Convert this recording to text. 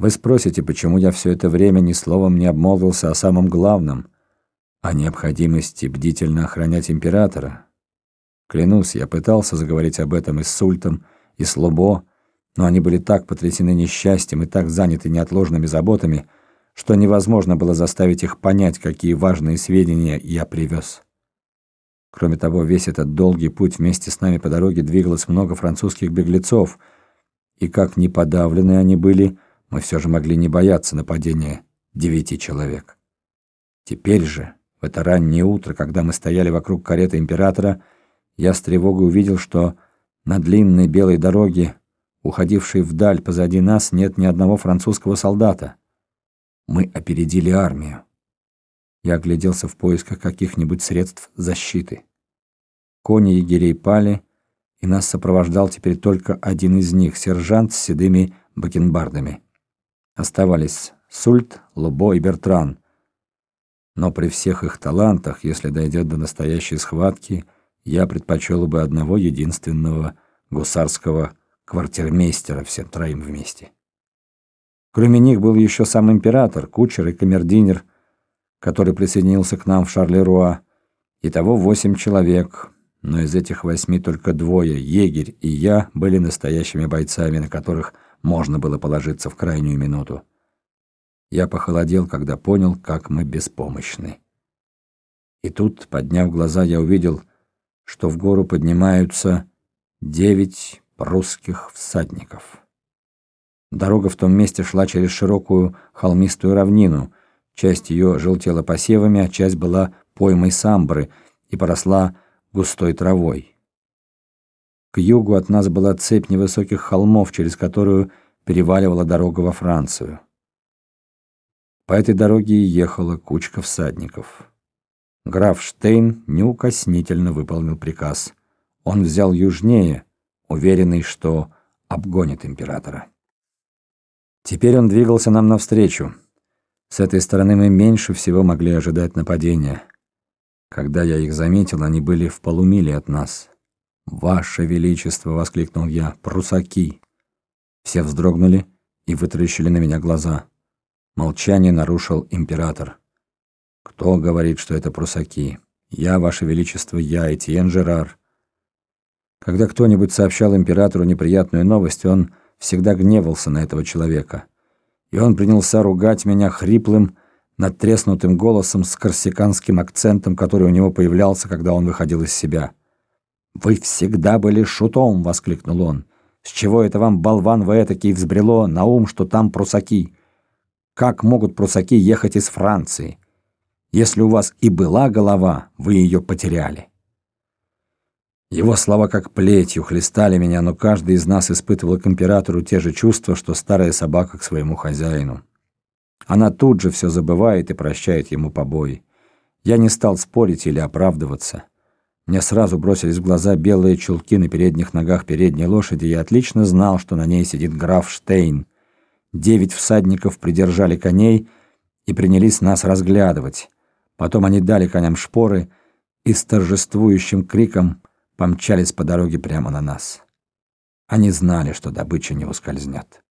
Вы спросите, почему я все это время ни словом не обмолвился о самом главном, о необходимости бдительно охранять императора. Клянусь, я пытался заговорить об этом и с Сультом, и с Лобо, но они были так потрясены несчастьем и так заняты неотложными заботами, что невозможно было заставить их понять, какие важные сведения я привез. Кроме того, весь этот долгий путь вместе с нами по дороге двигалось много французских беглецов, и как ни подавлены они были, мы все же могли не бояться нападения девяти человек. Теперь же, в это раннее утро, когда мы стояли вокруг кареты императора, я с тревогой увидел, что на длинной белой дороге, уходившей вдаль позади нас, нет ни одного французского солдата. Мы опередили армию. Я огляделся в поисках каких-нибудь средств защиты. Кони егерей пали, и нас сопровождал теперь только один из них, сержант с седыми бакенбардами. Оставались Сульт, Лобо и Бертран. Но при всех их талантах, если дойдет до настоящей схватки, я предпочел бы одного единственного гусарского квартирмейстера всем троим вместе. Кроме них был еще сам император, кучер и камердинер, который присоединился к нам в Шарлеруа. Итого восемь человек, но из этих восьми только двое, егерь и я, были настоящими бойцами, на которых можно было положиться в крайнюю минуту. Я похолодел, когда понял, как мы беспомощны. И тут, подняв глаза, я увидел, что в гору поднимаются девять прусских всадников. Дорога в том месте шла через широкую холмистую равнину. Часть ее желтела посевами, а часть была поймой самбры и поросла густой травой. К югу от нас была цепь невысоких холмов, через которую переваливала дорога во Францию. По этой дороге ехала кучка всадников. Граф Штейн неукоснительно выполнил приказ. Он взял южнее, уверенный, что обгонит императора. Теперь он двигался нам навстречу. С этой стороны мы меньше всего могли ожидать нападения. Когда я их заметил, они были в полумиле от нас. «Ваше Величество!» — воскликнул я. «Прусаки!» Все вздрогнули и вытаращили на меня глаза. Молчание нарушил император. «Кто говорит, что это прусаки?» «Я, Ваше Величество, я, Этьен Жерар». Когда кто-нибудь сообщал императору неприятную новость, он всегда гневался на этого человека. И он принялся ругать меня хриплым, надтреснутым голосом с корсиканским акцентом, который у него появлялся, когда он выходил из себя. «Вы всегда были шутом!» — воскликнул он. «С чего это вам, болван вы этакий, взбрело на ум, что там прусаки? Как могут прусаки ехать из Франции? Если у вас и была голова, вы ее потеряли». Его слова как плетью хлестали меня, но каждый из нас испытывал к императору те же чувства, что старая собака к своему хозяину. Она тут же все забывает и прощает ему побои. Я не стал спорить или оправдываться. Мне сразу бросились в глаза белые чулки на передних ногах передней лошади, и я отлично знал, что на ней сидит граф Штейн. Девять всадников придержали коней и принялись нас разглядывать. Потом они дали коням шпоры и с торжествующим криком помчались по дороге прямо на нас. Они знали, что добыча не ускользнет.